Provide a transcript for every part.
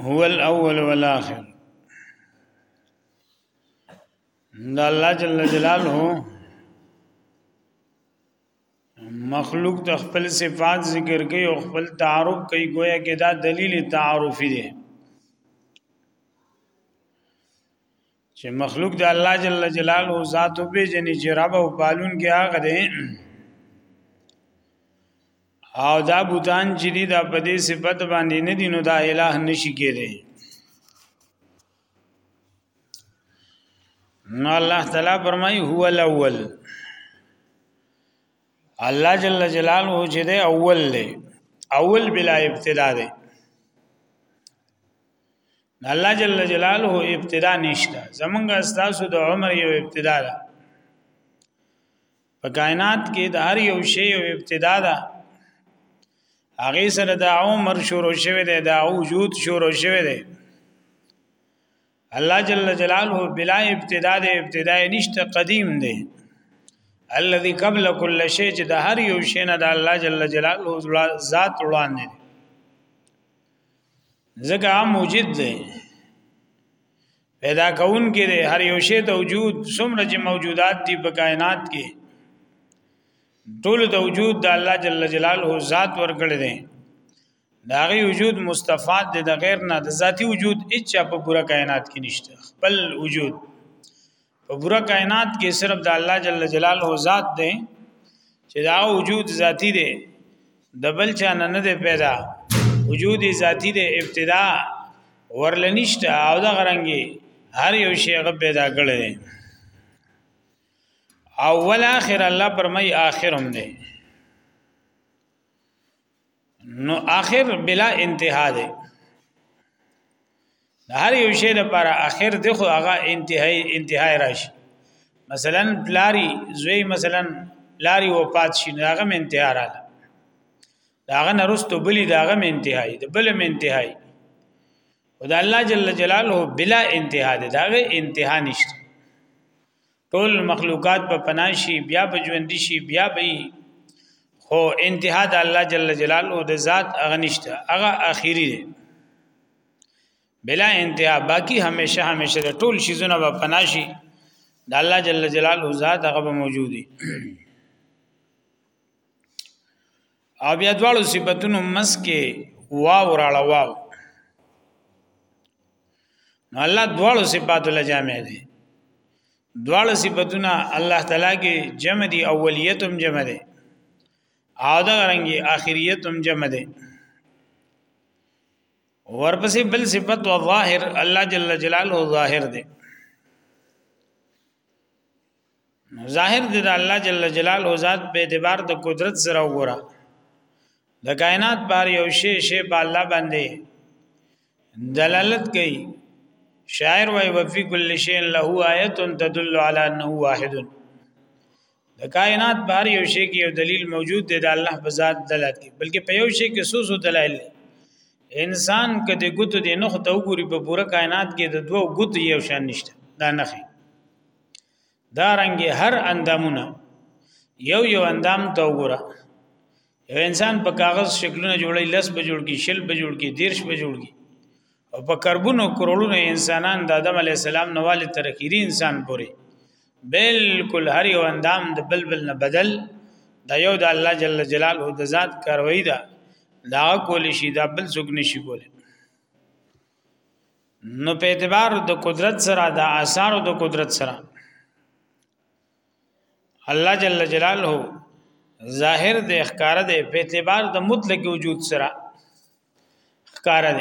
هو الاول والاخر دا الله جل جلاله مخلوق ته خپل صفات ذکر کوي او خپل تعارف کوي گویا کې دا دلیل تعارفي دی چې مخلوق د الله جل جلاله ذات او به جن چې رب او پالون کې هغه دی او دا بوتان چې دی دا په دې صفت باندې نه دي نو دا الٰه نشي کېږي نو الله تعالی فرمای هو الاول الله جل جلاله چې دی اول دی اول بلا ابتدا دی الله جل جلاله ابتدا نشته زمونږ استاسو د عمر یو ابتدا ده په کائنات کې د هر یو شی یو ابتدا ده هغه سره د عمر شروع شوه دی د وجود شروع شوه دی الله جل جلاله بلا ابتدا د ابتدا نشته قدیم دی الذي قبل كل شيء چې د هر یو شی نه د الله جل جلاله ذات وړاندې ځکه هم موجد دی پیدا کون کې دی هر یو شی ته وجود څومره چې موجودات دي په کائنات کې ټول د وجود د الله جل جلاله ذات ورکړي دي دا غي وجود مستفاد دي د غیر نه د ذاتی وجود اچا په پورا کائنات کې نشته خپل وجود په ګوره کائنات کې صرف د الله جل جلاله ذات دی چې دا وجود ذاتی دی د بل چا نه نه پیدا وجود ذاتی دی ابتدا ورلنیشته او دا غرنګي هر یو شی غو پیدا کړي اول اخر الله پرمای اخرم دی نو اخر بلا انتها ده د هر یو شی لپاره اخر د خو هغه انتهای انتهای راشي مثلا پلاری زوی مثلا پلاری وفات شي نو هغه انتها رااله داغه نرستو بلی داغه انتهای د بل انتهای خدای الله جل جلاله بلا انتها ده داغه انتها نشته ټول مخلوقات په پناشي بیا به ژوند شي بیا به خو انتها د الله جل جلاله د ذات اغنشته هغه اخیری دی بلا انتها باقی همیشه همیشه د ټول شیزونه په پناشي د الله جل جلاله ذات هغه موجودي او بیا دواړو صفاتونو مس کې واو راړه واو نو الله دواړو صفات له جامع دي دواړو صفاتونه الله تعالی کې جمع دي اولیت هم جمع دي او دا رنګي اخریت هم جمع دي ورپسې بل صفت او ظاهر الله جل جلاله ظاهر دي نو ظاهر دی د الله جل جلاله ذات په اعتبار د قدرت سره وګوره د کائنات بار یو شی شی په الله باندې دلالت کوي شاعر وای وفي کل شی له آیه تدل علی انه واحد د کائنات بار یو شی کې یو دلیل موجود دی د الله په ذات دلالت کوي بلکې په یو شی کې سوسو دلایل انسان کده ګوتو دی نو ته وګوري په پوره کائنات کې د دوه ګوتو یو شان نشته دا نه خي دا رنګ هر اندامونه یو یو اندام ته وګوره یو انسان په کاغذ شکلونه جوړي لس به جوړ کی شل به جوړ کی دیرش به جوړ کی او په کربونو کرولونو انسانان د آدم علی السلام نواله تر اخیری انسان پورې بالکل هر یو اندام د بلبل نه بدل دا یو د الله جل جلاله د ذات کاروي دا دا کول شي دا بل څوک نشي کولی نو په اعتبار د قدرت سره د آثار د قدرت سره الله جل جلاله ظاهر د اخکار د په اعتبار د مطلق وجود سره اخکار د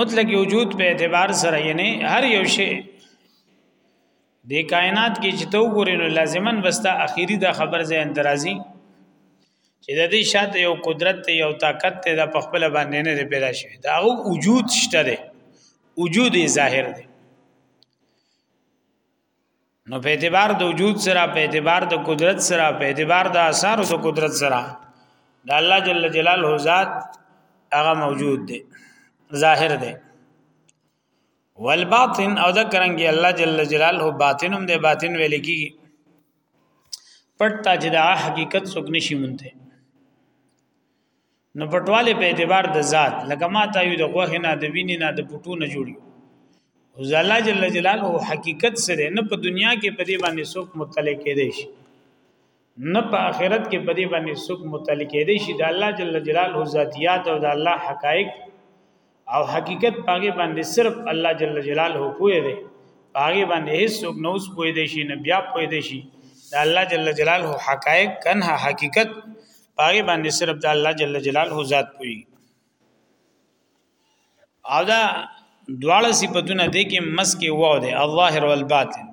مطلق وجود په اعتبار سره یعنی هر یو شی د کائنات کې چې تو ګورې نو لازمن بستا اخیری دا خبر زه اندرازي چې د دې شاته یو قدرت ته یو طاقت ته د پخپل باندې نه پیدا شوی دا او وجود شته دی وجود ظاهر دی نو په اعتبار د وجود سره په اعتبار د قدرت سره په اعتبار د آثار او قدرت سره د الله جل جلاله ذات هغه موجود دی ظاهر دی والباطن او دا کرنګي الله جل جلاله باطنم دی باطن ویل کی پټ تا چې دا حقیقت څوک نشي مونته نو پټواله په اعتبار د ذات لکه ما ته یو د غوښ نه د وینې نه د پټو نه جوړي او الله جل جلاله حقیقت سره نه په دنیا کې په دې باندې څوک مطلع کېدې شي نه په آخرت کې په دې باندې څوک متعلق دی شي د الله جل جلاله ذاتیات او د الله حقایق او حقیقت پاګې باندې صرف الله جل جلاله پوهه دی پاګې باندې هیڅوک نو اوس پوهه دی شي نه بیا پوهه دی شي د الله جل جلاله حقایق کنه حقیقت پاګې باندې صرف د الله جل جلاله ذات پوهه او دا دواړه صفاتونه دي کې مسکه وو دي الظاهر والباطن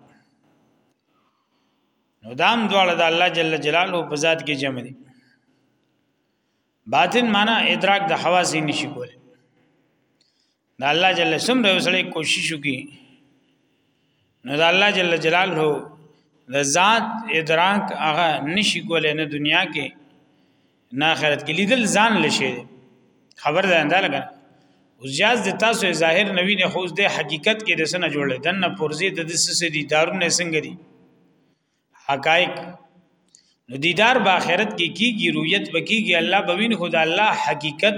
نو دام دواړه د الله جل جلاله په ذات کې جمع دي باطن معنا ادراک د حواس یې نشي کولی د الله جل سمره وسړي کوشش وکي نو د الله جل جلاله د ذات ادراک هغه نشي کولی نه دنیا کې نه آخرت کې لیدل ځان لشي خبر ده انده لګا وزیاز د تاسو ظاهر نوی نه خوز د حقیقت کې د سنه جوړل دنه پرزي د دسسه دي دارونه څنګه دي حقایق نو دیدار با آخرت کې کیږي رؤیت بکیږي الله بوین خدا الله حقیقت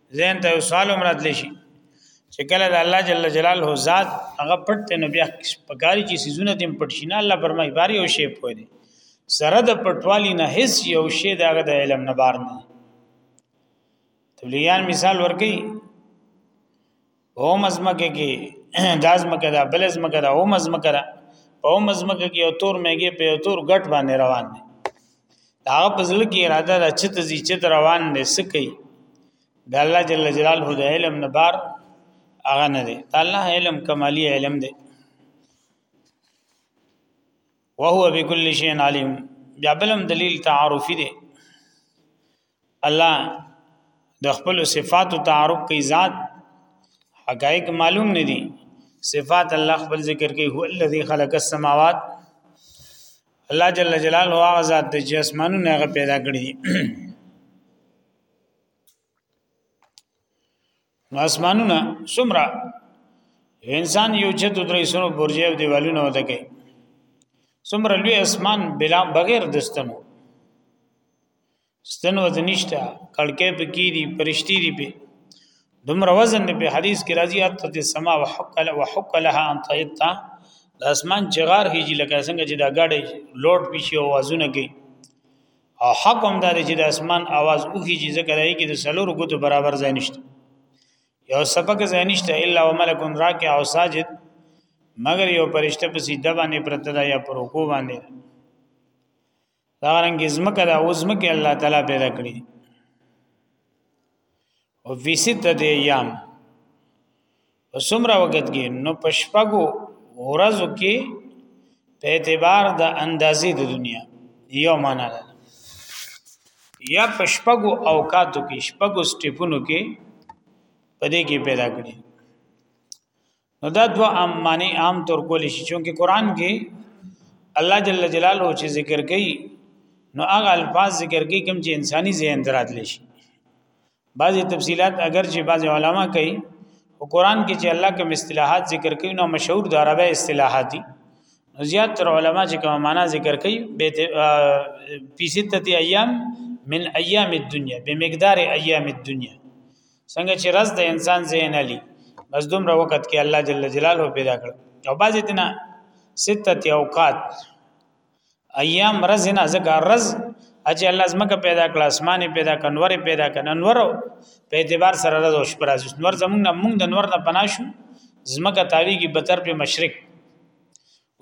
زین ته سوال مراد لشي چې کله د الله جل جلاله ذات هغه پټ ته نو بیا پکاري چې سيزونه تم پټ شي نه الله فرمایي باري او شی په دي سره د پټوالي نه هیڅ یو شی دغه د علم نه بار نه تبلیغیان مثال ورکي او مزمکه کې داس مکه دا بل زمکه دا او مزمکه دا او مزمکه کې او تور میګه په او تور غټ باندې روان دي دا په ځل کې اراده را چت زی چت روان دي سکی د الله جل جلاله د علم نه بار اغه نه دي الله علم کمالی علم دي وهو بكل شيء عليم بیا بلم دلیل تعارفی دی الله د خپل صفات او تعارف کوي ذات حقایق معلوم نه دي صفات الله خپل ذکر کوي هو الذي خلق السماوات الله جل جلاله هغه ذات دی چې اسمانونه هغه پیدا کړی نو اسمانونه سمرا انسان یو چې د درې سونو برجې او دیوالونه وته کوي سمرا لوی اسمان بلا بغیر دستنو ستنو د نشته کلکې په کې دي پرشتي دي په دومره وزن په حدیث کې راځي اته د سما وحق له وحق لها ان طيطا د اسمان جغار هیږي لکه څنګه چې دا ګاډي لوډ پېشي او وازونه کوي او حق هم دا چې د اسمان आवाज اوږي چې ذکر راځي کې د سلور غوت برابر ځای نشته یو سبق ځای نشته الا وملک راکع او ساجد مگر یو پرشته په سیده باندې پرته دا یا پر رکوع باندې دا رنګ زمکه دا وزمکه الله تعالی پیدا کړی او فی سته ایام په څومره وخت کې نو په شپږو ورځو کې په اعتبار د اندازې د دنیا یو معنا ده یا په شپږو اوقاتو کې شپږو سټیپونو کې په دې کې پیدا کړي نو دا دوه عام معنی عام طور کول شي چې قرآن کې الله جل جلاله چې ذکر کوي نو هغه الفاظ ذکر کوي کوم چې انساني ذهن درات لشي بعضی تفصيلات اگر چې بعضی علما کوي او قران کې چې الله کوم اصطلاحات ذکر کوي نو مشهور د عربی اصطلاحات دي زیات تر علما چې کوم معنا ذکر کوي په سته ایام من ایام الدنیا به مقدار ایام الدنیا څنګه چې رز د انسان زین علی بس دومره وخت کې الله جل جلاله پیدا کړ او بعضی تنه سته اوقات ایام رز نه ځکه رز اجي الله زمکه پیدا کړ اسمان پیدا کړ نور پیدا کړ نور په اعتبار سره رز او شپه راځي نور زمونږ نه مونږ د نور نه پناشو زمکه تاویږي په طرف مشرق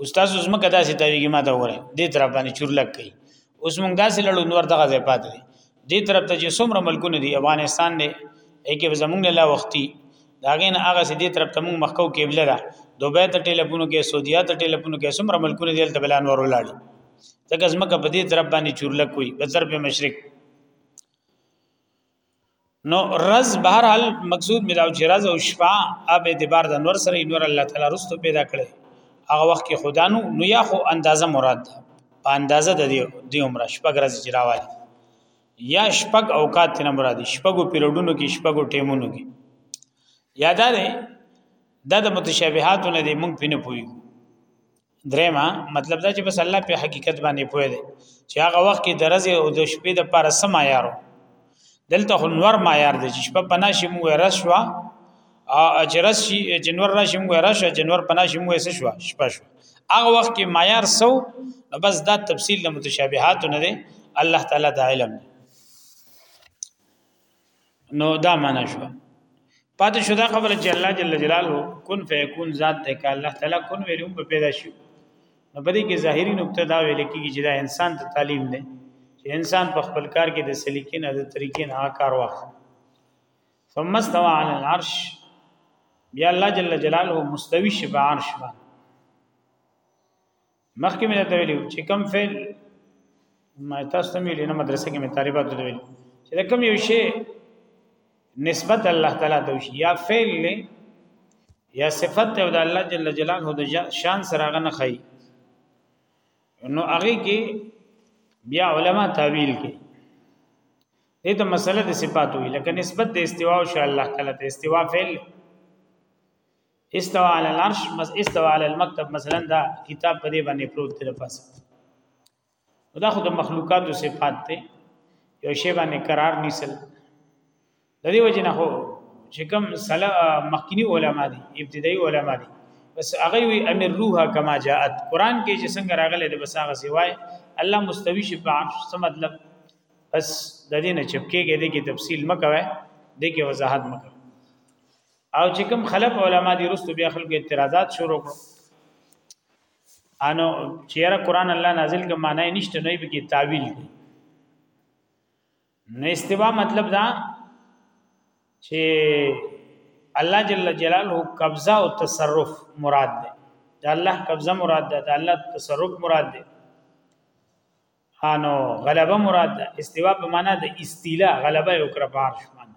استاد زمکه داسې تاویږي ما ته وره دې طرف باندې چورلک کوي اوس مونږ داسې لړو نور دغه ځای پاتې دې طرف ته چې څومره ملکونه دي افغانستان دی کې زمونږ لا وختي داغه نه هغه سدي طرف ته موږ مخکو قبله ده دوبه ته ټلیفونو کې سعودیا ته ټلیفونو کې سمره ملکونه دل ته بلان ور ولاړي ځکه زمکه په دې طرف باندې چورلک وي په طرف مشرق نو رز بهر حال مقصود ملاو چې رز او شفا اب اعتبار د نور سره نور الله تعالی رستو پیدا کړي هغه وخت کې خدا نو نو یا خو اندازه مراد ده په اندازه د دې عمره شپږ ورځې چې راوالي یا شپږ اوقات نه مراد شپږو پیریډونو کې شپږو ټیمونو کې یاده ده دا د متشابهاتو نه دی مونږ پینې پوي درېما مطلب دا چې بس الله په حقیقت باندې پوي دی چې هغه وخت کې درځي او د شپې د پر سما یارو دلته خنور ما یار دی چې شپه پنا شي مو ورس شو اجرس شي جنور راشي موږ راشه جنور پنا شي موږ سه شو شپه شو هغه وخت کې معیار سو بس دا تفصیل د متشابهات نه دی الله تعالی دا علم دی نو دا معنا شو پاتې شو دا خبره چې الله جل جلاله کن فیکون ذات دی که الله تعالی کن ویلوم په پیدا شي نو بلې کې ظاهري نقطه دا ویل کېږي چې دا انسان ته تعلیم دی چې انسان په خپل کار کې د سلیقې نه د طریقې نه کار واخلي ثم استوى على العرش بیا الله جل جلاله مستوی شي په عرش باندې مخکې مې ته ویلو چې کم فعل ما تاسو ته ویلې نه مدرسې کې مې طالبات ته ویل چې دا کم یو شی نسبت الله تعالی ته شي یا فعل له یا صفت ته د الله جل جلاله د شان سره غنه خي نو هغه کې بیا علما تعویل کې دې ته مسله د صفات وی لکه نسبت د استوا او شاء الله تعالی د استوا فعل استوا علی العرش مس استوا علی المكتب مثلا دا کتاب په دې باندې پروت دی پاسه دا خو د مخلوقاتو صفات ته یو شی باندې قرار نیسل د دې وجه نه هو چې کوم سلا مخکینی علما دي ابتدایي علما دي بس هغه وی امر روح کما جاءت قران کې چې څنګه راغله د بساغه سیوای الله مستوی شفاعت څه مطلب بس د دې نه چپکیږي د کې تفصیل مکوي د کې وضاحت مکوي او چې کوم خلف علما دي رسو بیا خلکو اعتراضات شروع کړو انو چیرې قران الله نازل کوم معنی نشته نه به کې تعویل دي نه استوا مطلب دا چې الله جل جلاله قبضه او تصرف مراد ده دا الله قبضه مراد ده دا الله تصرف مراد ده هانو غلبه مراد ده استوا په معنا د استیلا غلبه یو کړ بار شمان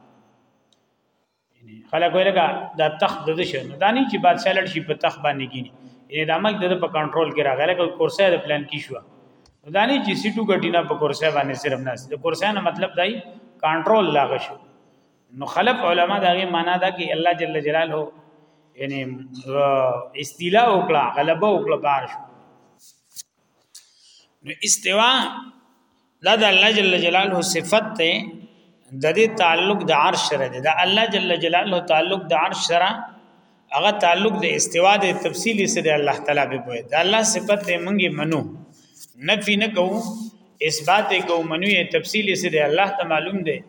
خلک ویل کا دا تخت د شه نه دانی چې بادشاہ لړ شي په تخت باندې کینی یعنی د عمل د په کنټرول کې راغله کو کورسه د پلان کې شو دانی چې سیټو غټینا په کورسه باندې صرف نه د کورسه نه مطلب دای کنټرول لاغ شو نو خلف علما دغه معنا دا کې الله جل جلاله یعنی استیلا وکړه غلبه وکړه بار شو نو استوا دا د الله جل جلاله صفت ته د دې تعلق د عرش سره دی دا الله جل جلاله تعلق د عرش سره هغه تعلق د استوا د تفصیلی سره الله تعالی به وي دا الله صفت ته مونږه منو نفي نه کوو اثبات کوو منو یې تفصیلی سره الله ته معلوم دی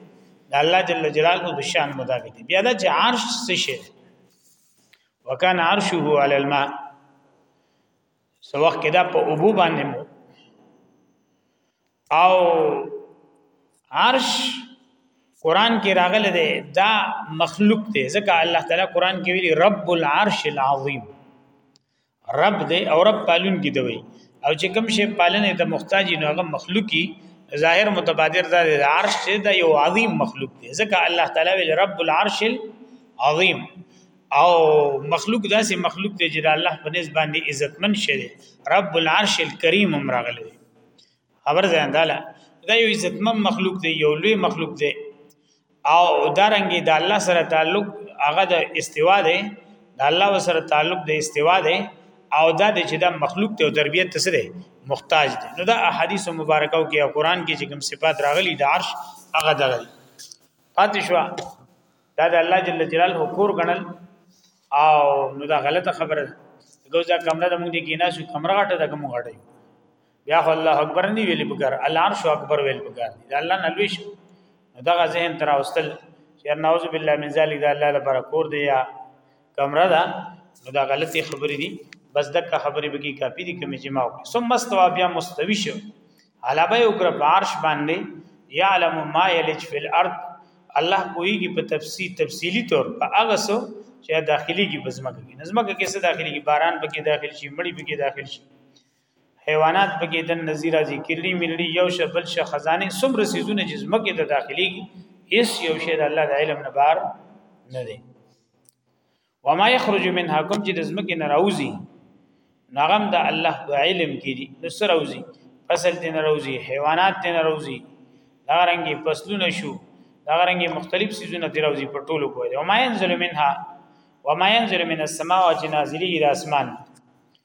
د الله جل جلاله د شان مطابق دی بیا د عرش څه شي وکانه عرشه علی الماء سو وخت کې دا په ابو باندې مو او عرش قران کې راغله ده دا مخلوق دی ځکه الله تعالی قران کې ویلي رب العرش العظیم رب دی او رب پالون کې دوی او چې کوم شی پالنه ته محتاج نو هغه مخلوقي ظاهر متبادر دا د عرش چې دا یو عظیم مخلوق دی ځکه الله تعالی ویل رب العرش العظیم او مخلوق داسې مخلوق دی چې د الله په نس باندې عزتمن شه دی رب العرش الکریم هم راغلی دی خبر ځان داله دا یو عزتمن مخلوق دی یو لوی مخلوق دی او دارنګي د دا الله سره تعلق هغه د استوا دی د الله سره تعلق د استوا دی او دا د چې دا مخلوق ته تربيت ته سره محتاج دی نو دا احادیث مبارکه او کې قرآن کې چې کوم صفات راغلي د عرش هغه دغه پاتې شو دا د الله جل جلاله کور غنل او نو دا غلطه خبره ده ګوزا کمره د موږ دی کینا شو کمره غټه ده کوم غټه بیا خو الله اکبر نه ویل بګر الله عرش اکبر ویل بګر دا الله نه لوي شو دا ذهن تر اوستل چې نعوذ بالله من ذلک دا الله لپاره کور دی یا کمره ده نو دا غلطي خبرې دي بس دغه خبرې به کې کافي دي کوم چې ما وکړه ثم استوا بیا مستوي شو غلبه یو کړ په عرش باندې یعلم ما یلج فی الارض الله کویږي په تفصیل تفصیلی طور په هغه سو چې داخلي کې بزمکه کې نظمکه کې څه داخلي کې باران پکې داخل شي مړی پکې داخل شي حیوانات پکې د نذیر ازي کلی ملي یو شبل ش خزانه سمره سيزونه چې زمکه د داخلي هیڅ یو شی د الله د علم نه بار نه دی وما يخرج منها کوم چې د زمکه نه راوځي نغم د الله په علم کې دي نو سره راوځي فصل دې نه راوځي حیوانات دې نه راوځي دا رنګي فصلونه شو دا رنګي مختلف سيزونه دې راوځي په ټولو په وما ينزل منها وما ينزل من السماء وجنازلي الى اسمان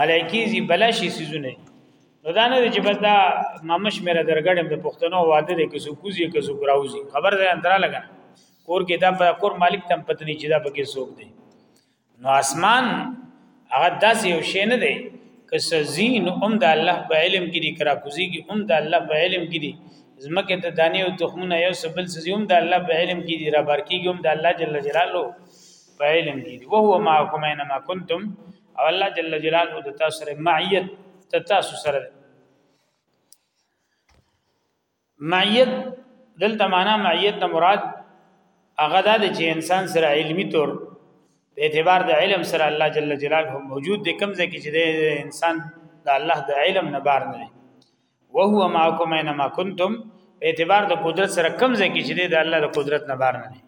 ملایکی زی بلشي سيزونه نو دا نه چې بس دا مامش میرا درګړم د پښتنو واده دی که سو کوزي که سو ګراوزي خبر ده اندرا لګا کور کې دا په کور مالک تم پتنی چې دا پکې سوق دی نو اسمان هغه داسې یو شی نه دی که سزین هم د الله په علم کې دي کرا کوزي کې هم د الله په علم کې دي زمکه ته دانی او تخمونه یو سبل سزي هم د الله په علم کې دي را بار کېږي هم د الله جل جلاله په علم کې دي وهو معكم اينما كنتم او الله جل جلاله د تاسو سره معیت د تاسو سره معیت دلته معنا معیت نه مراد هغه د چې انسان سره علمی طور په اعتبار د علم سره الله جل جلاله موجود دی کوم ځکه چې د انسان د الله د علم نه بار نه دی وهو معكم اينما كنتم په اعتبار د قدرت سره کم ځای کې چې د الله د قدرت نه بار نه دي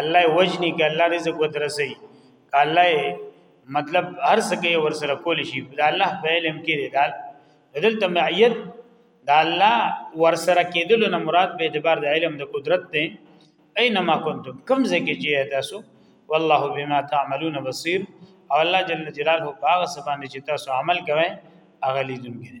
الله وجني کې الله رزق وترسي الله مطلب هر څه کې ور سره کول شي د الله په علم کې دی دال دلته معیت د الله ور سره کېدل نه مراد په اعتبار د علم د قدرت دی اينما كنتم کم ځای کې چې تاسو والله بما تعملون بصير او الله جل جلاله په هغه سبحانه چې تاسو عمل کوئ اغلی دونکي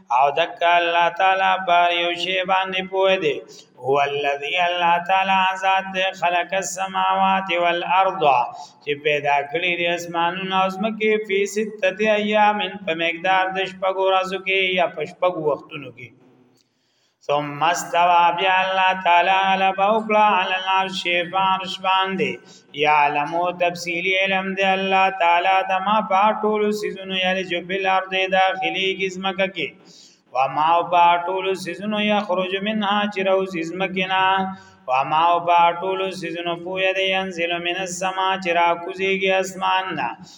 او دک الله تعالی بار یو شی باندې پوه دی هو الذی الله تعالی ذات خلق السماوات والارض چې پیدا کړی دی اسمانونه او زمکه فی سته ایام په مقدار د شپږ ورځو کې یا په شپږ وختونو کې ثم استوى بیا الله تعالی علی بوکلا علی العرش فارش باندې یعلمو تفصیلی علم دی الله تعالی د ما پټول سيزونو یعنی جو بل ارض داخلي گزمکه کې و ما پټول سيزونو یخرج منها چرو زمکنا و ما پټول سيزونو پوی دی انزل من السما چرا کوزيږي اسمان نه